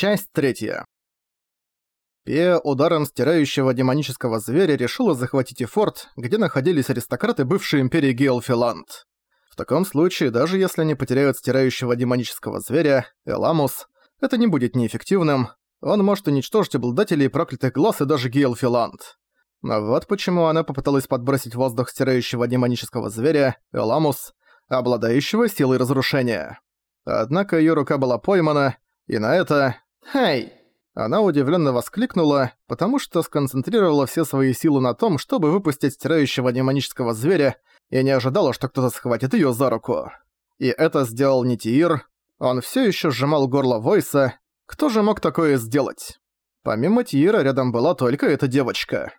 Часть третья. Пея ударом стирающего демонического зверя решила захватить и форт, где находились аристократы бывшей империи Гейлфиланд. В таком случае, даже если они потеряют стирающего демонического зверя, Эламус, это не будет неэффективным, он может уничтожить обладателей проклятых глаз и даже Гейлфиланд. Но вот почему она попыталась подбросить в воздух стирающего демонического зверя, Эламус, обладающего силой разрушения. Однако её рука была поймана, и на это «Хей!» Она удивленно воскликнула, потому что сконцентрировала все свои силы на том, чтобы выпустить стирающего демонического зверя, и не ожидала, что кто-то схватит ее за руку. И это сделал Нитиир. Он все еще сжимал горло Войса. Кто же мог такое сделать? Помимо Тиира рядом была только эта девочка.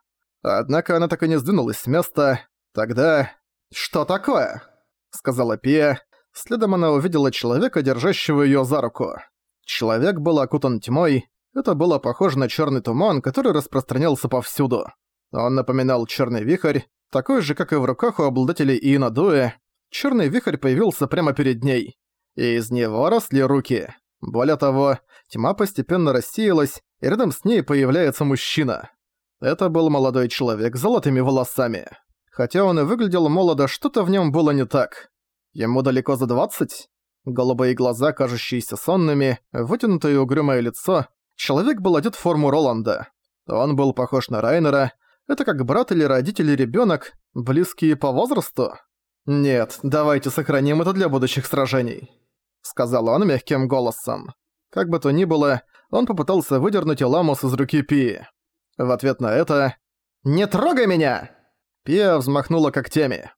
Однако она так и не сдвинулась с места. Тогда... «Что такое?» — сказала Пия. Следом она увидела человека, держащего ее за руку. Человек был окутан тьмой, это было похоже на черный туман, который распространялся повсюду. Он напоминал черный вихрь, такой же, как и в руках у обладателей Иинадуэ. Черный вихрь появился прямо перед ней, и из него росли руки. Более того, тьма постепенно рассеялась, и рядом с ней появляется мужчина. Это был молодой человек с золотыми волосами. Хотя он и выглядел молодо, что-то в нем было не так. Ему далеко за двадцать? Голубые глаза, кажущиеся сонными, вытянутое угрюмое лицо. Человек был одет в форму Роланда. Он был похож на Райнера. Это как брат или родитель или ребёнок, близкие по возрасту. «Нет, давайте сохраним это для будущих сражений», — сказал он мягким голосом. Как бы то ни было, он попытался выдернуть Эламус из руки Пи. В ответ на это «Не трогай меня!» Пия взмахнула когтями.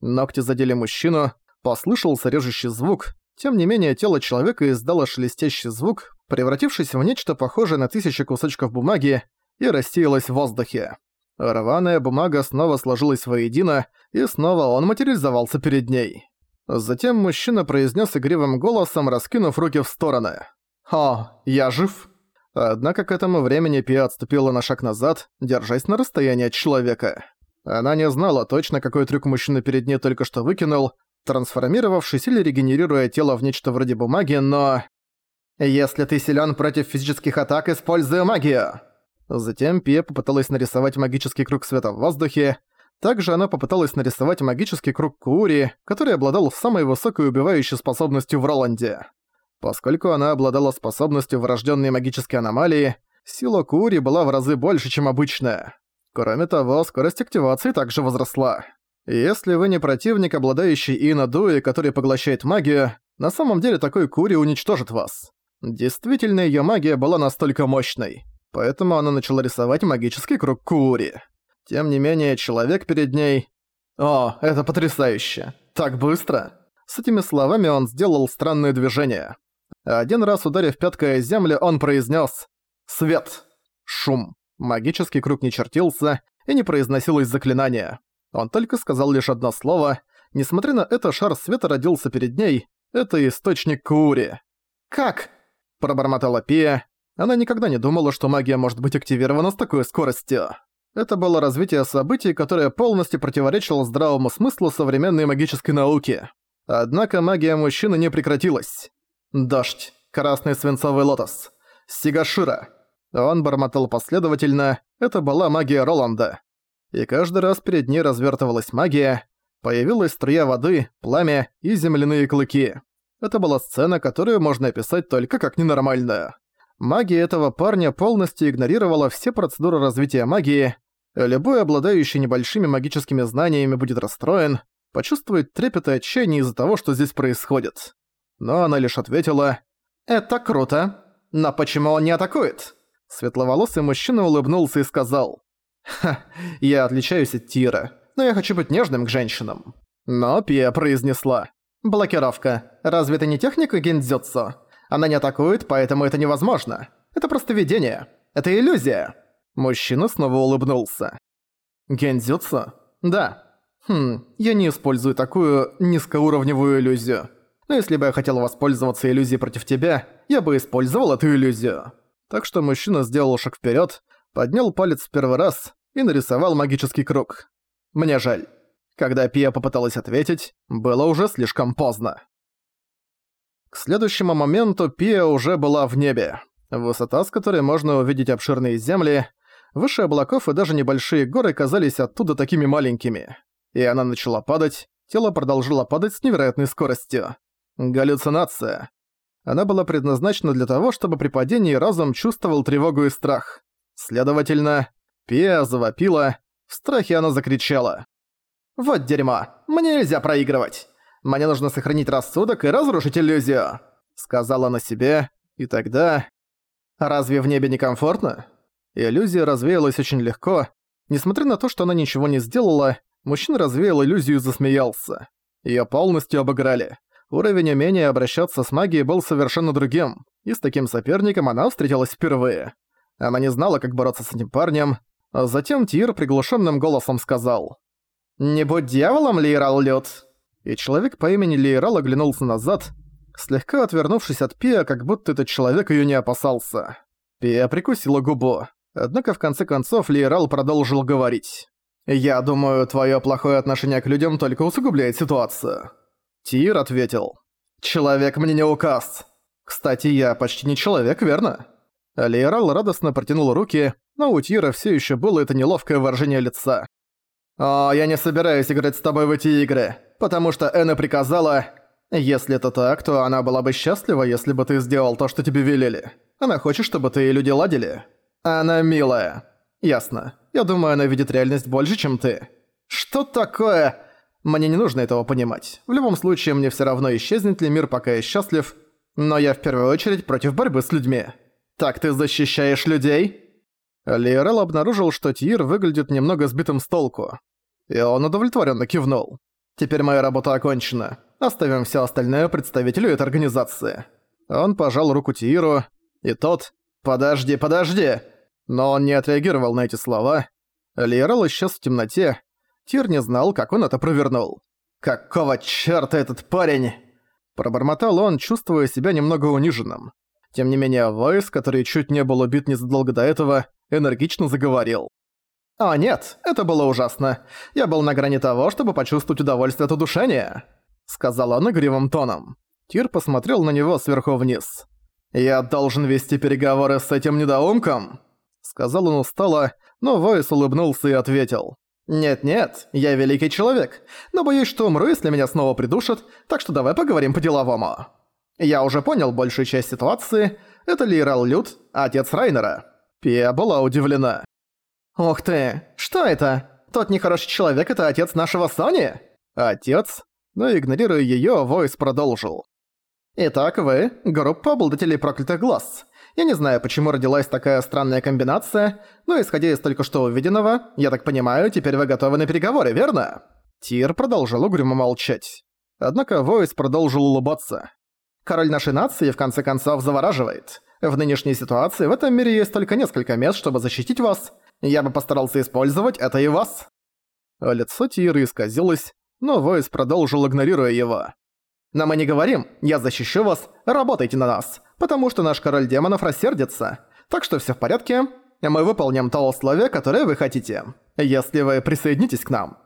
Ногти задели мужчину, послышался режущий звук, тем не менее, тело человека издало шелестящий звук, превратившись в нечто похожее на тысячи кусочков бумаги, и рассеялось в воздухе. Рваная бумага снова сложилась воедино, и снова он материализовался перед ней. Затем мужчина произнес игривым голосом, раскинув руки в стороны. «О, я жив!» Однако к этому времени Пиа отступила на шаг назад, держась на расстоянии от человека. Она не знала точно, какой трюк мужчина перед ней только что выкинул, трансформировавшись или регенерируя тело в нечто вроде бумаги, но... «Если ты силен против физических атак, используй магию!» Затем Пия попыталась нарисовать магический круг света в воздухе. Также она попыталась нарисовать магический круг Куури, который обладал самой высокой убивающей способностью в Роланде. Поскольку она обладала способностью врожденной магической аномалии, сила Куури была в разы больше, чем обычная. Кроме того, скорость активации также возросла. Если вы не противник, обладающий Инадуи, который поглощает магию, на самом деле такой Кури уничтожит вас. Действительно, её магия была настолько мощной, поэтому она начала рисовать магический круг Кури. Тем не менее, человек перед ней... «О, это потрясающе! Так быстро!» С этими словами он сделал странное движение. Один раз ударив пяткой о землю, он произнес «Свет!» Шум. Магический круг не чертился, и не произносилось заклинание. Он только сказал лишь одно слово. Несмотря на это, шар света родился перед ней. Это источник Кури. «Как?» – пробормотала Пия. Она никогда не думала, что магия может быть активирована с такой скоростью. Это было развитие событий, которое полностью противоречило здравому смыслу современной магической науки. Однако магия мужчины не прекратилась. Дождь. Красный свинцовый лотос. Сигашира. Он бормотал последовательно. Это была магия Роланда и каждый раз перед ней развертывалась магия, появилась струя воды, пламя и земляные клыки. Это была сцена, которую можно описать только как ненормальную. Магия этого парня полностью игнорировала все процедуры развития магии. Любой обладающий небольшими магическими знаниями будет расстроен, почувствует трепет и отчаяние из-за того, что здесь происходит. Но она лишь ответила «Это круто, но почему он не атакует?» Светловолосый мужчина улыбнулся и сказал Ха, я отличаюсь от Тира, но я хочу быть нежным к женщинам. Но Пия произнесла. Блокировка. Разве это не техника гиндзюцу? Она не атакует, поэтому это невозможно. Это просто видение. Это иллюзия. Мужчина снова улыбнулся. Гендзюцу? Да. Хм, я не использую такую низкоуровневую иллюзию. Но если бы я хотел воспользоваться иллюзией против тебя, я бы использовал эту иллюзию. Так что мужчина сделал шаг вперед, поднял палец в первый раз и нарисовал магический круг. Мне жаль. Когда Пия попыталась ответить, было уже слишком поздно. К следующему моменту Пия уже была в небе. Высота, с которой можно увидеть обширные земли, выше облаков и даже небольшие горы казались оттуда такими маленькими. И она начала падать, тело продолжило падать с невероятной скоростью. Галлюцинация. Она была предназначена для того, чтобы при падении разум чувствовал тревогу и страх. Следовательно, Пия завопила, в страхе она закричала. «Вот дерьмо! Мне нельзя проигрывать! Мне нужно сохранить рассудок и разрушить иллюзию!» Сказала она себе, и тогда... Разве в небе некомфортно? Иллюзия развеялась очень легко. Несмотря на то, что она ничего не сделала, мужчина развеял иллюзию и засмеялся. Её полностью обыграли. Уровень умения обращаться с магией был совершенно другим, и с таким соперником она встретилась впервые. Она не знала, как бороться с этим парнем, а затем Тир приглушенным голосом сказал «Не будь дьяволом, Лейрал Лёд!» И человек по имени Лейрал оглянулся назад, слегка отвернувшись от Пия, как будто этот человек её не опасался. Пия прикусила губу. Однако в конце концов Лейрал продолжил говорить. «Я думаю, твоё плохое отношение к людям только усугубляет ситуацию». Тир ответил. «Человек мне не указ. Кстати, я почти не человек, верно?» Лейрал радостно протянул руки, но у Тира всё ещё было это неловкое выражение лица. «О, я не собираюсь играть с тобой в эти игры, потому что Эна приказала... Если это так, то она была бы счастлива, если бы ты сделал то, что тебе велели. Она хочет, чтобы ты и люди ладили. Она милая. Ясно. Я думаю, она видит реальность больше, чем ты. Что такое? Мне не нужно этого понимать. В любом случае, мне всё равно исчезнет ли мир, пока я счастлив, но я в первую очередь против борьбы с людьми. Так ты защищаешь людей? Лиерел обнаружил, что Тир выглядит немного сбитым с толку. И он удовлетворенно кивнул. «Теперь моя работа окончена. Оставим все остальное представителю этой организации». Он пожал руку Тиру, и тот «Подожди, подожди!» Но он не отреагировал на эти слова. Лиерел исчез в темноте. Тир не знал, как он это провернул. «Какого чёрта этот парень?» Пробормотал он, чувствуя себя немного униженным. Тем не менее, Войс, который чуть не был убит незадолго до этого, энергично заговорил. «О нет, это было ужасно. Я был на грани того, чтобы почувствовать удовольствие от удушения», — сказал он игривым тоном. Тир посмотрел на него сверху вниз. «Я должен вести переговоры с этим недоумком?» Сказал он устало, но Войс улыбнулся и ответил. «Нет-нет, я великий человек, но боюсь, что умру, если меня снова придушат, так что давай поговорим по-деловому». Я уже понял большую часть ситуации. Это Лирал Лют, отец Райнера. Пия была удивлена. «Ух ты, что это? Тот нехороший человек — это отец нашего Сони?» «Отец?» Но игнорируя её, Войс продолжил. «Итак, вы — группа обладателей проклятых глаз. Я не знаю, почему родилась такая странная комбинация, но исходя из только что увиденного, я так понимаю, теперь вы готовы на переговоры, верно?» Тир продолжил угрюмо молчать. Однако Войс продолжил улыбаться. Король нашей нации в конце концов завораживает. В нынешней ситуации в этом мире есть только несколько мест, чтобы защитить вас. Я бы постарался использовать это и вас». Лицо Тиры исказилось, но Войс продолжил, игнорируя его. «Но мы не говорим, я защищу вас, работайте на нас, потому что наш король демонов рассердится. Так что всё в порядке, мы выполним то условие, которое вы хотите, если вы присоединитесь к нам».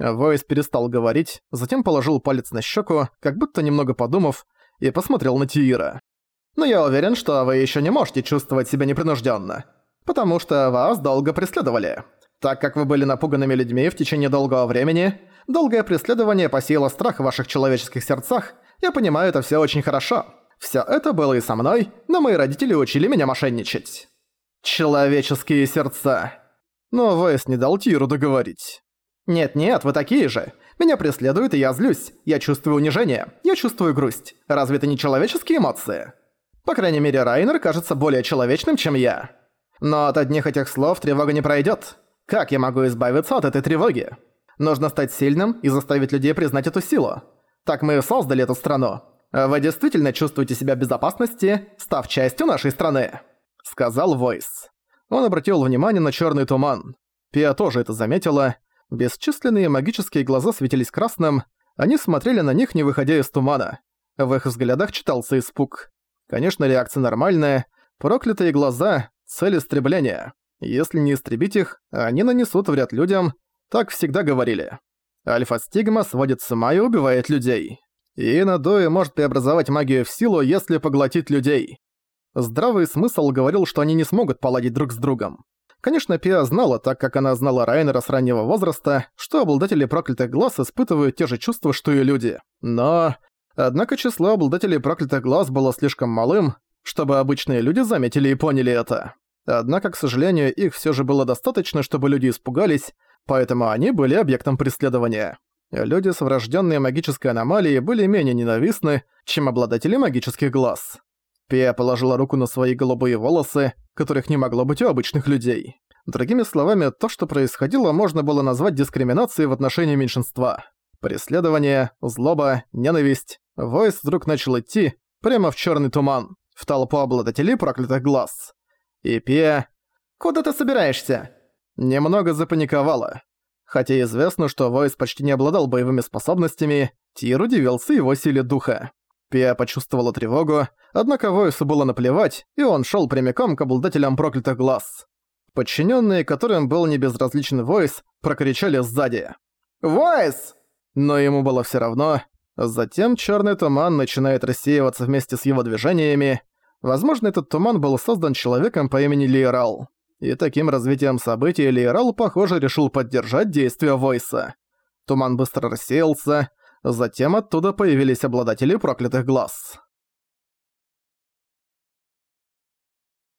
Войс перестал говорить, затем положил палец на щеку, как будто немного подумав, и посмотрел на Тиира. «Но я уверен, что вы еще не можете чувствовать себя непринужденно, потому что вас долго преследовали. Так как вы были напуганными людьми в течение долгого времени, долгое преследование посеяло страх в ваших человеческих сердцах, я понимаю это все очень хорошо. Все это было и со мной, но мои родители учили меня мошенничать. Человеческие сердца. Но Вайс не дал Тиру договорить. «Нет-нет, вы такие же. Меня преследуют, и я злюсь. Я чувствую унижение. Я чувствую грусть. Разве это не человеческие эмоции? По крайней мере, Райнер кажется более человечным, чем я. Но от одних этих слов тревога не пройдет. Как я могу избавиться от этой тревоги? Нужно стать сильным и заставить людей признать эту силу. Так мы создали эту страну. Вы действительно чувствуете себя в безопасности, став частью нашей страны», — сказал Войс. Он обратил внимание на черный туман. Пиа тоже это заметила, Бесчисленные магические глаза светились красным, они смотрели на них, не выходя из тумана. В их взглядах читался испуг. Конечно, реакция нормальная. Проклятые глаза — цель истребления. Если не истребить их, они нанесут вред людям. Так всегда говорили. Альфа-стигма сводит с ума и убивает людей. И Надои может преобразовать магию в силу, если поглотит людей. Здравый смысл говорил, что они не смогут поладить друг с другом. Конечно, Пиа знала, так как она знала Райнера с раннего возраста, что обладатели проклятых глаз испытывают те же чувства, что и люди. Но... Однако число обладателей проклятых глаз было слишком малым, чтобы обычные люди заметили и поняли это. Однако, к сожалению, их всё же было достаточно, чтобы люди испугались, поэтому они были объектом преследования. Люди с врождённой магической аномалией были менее ненавистны, чем обладатели магических глаз. Пия положила руку на свои голубые волосы, которых не могло быть у обычных людей. Другими словами, то, что происходило, можно было назвать дискриминацией в отношении меньшинства. Преследование, злоба, ненависть. Войс вдруг начал идти прямо в черный туман, в толпу обладателей проклятых глаз. И Пия... «Куда ты собираешься?» Немного запаниковала. Хотя известно, что Войс почти не обладал боевыми способностями, Тир удивился его силе духа. Пия почувствовала тревогу, однако Войсу было наплевать, и он шел прямиком к обладателям проклятых глаз. Подчиненные, которым был небезразличен Войс, прокричали сзади. «Войс!» Но ему было все равно. Затем черный туман начинает рассеиваться вместе с его движениями. Возможно, этот туман был создан человеком по имени Лиерал. И таким развитием событий Лиерал, похоже, решил поддержать действия Войса. Туман быстро рассеялся, Затем оттуда появились обладатели проклятых глаз.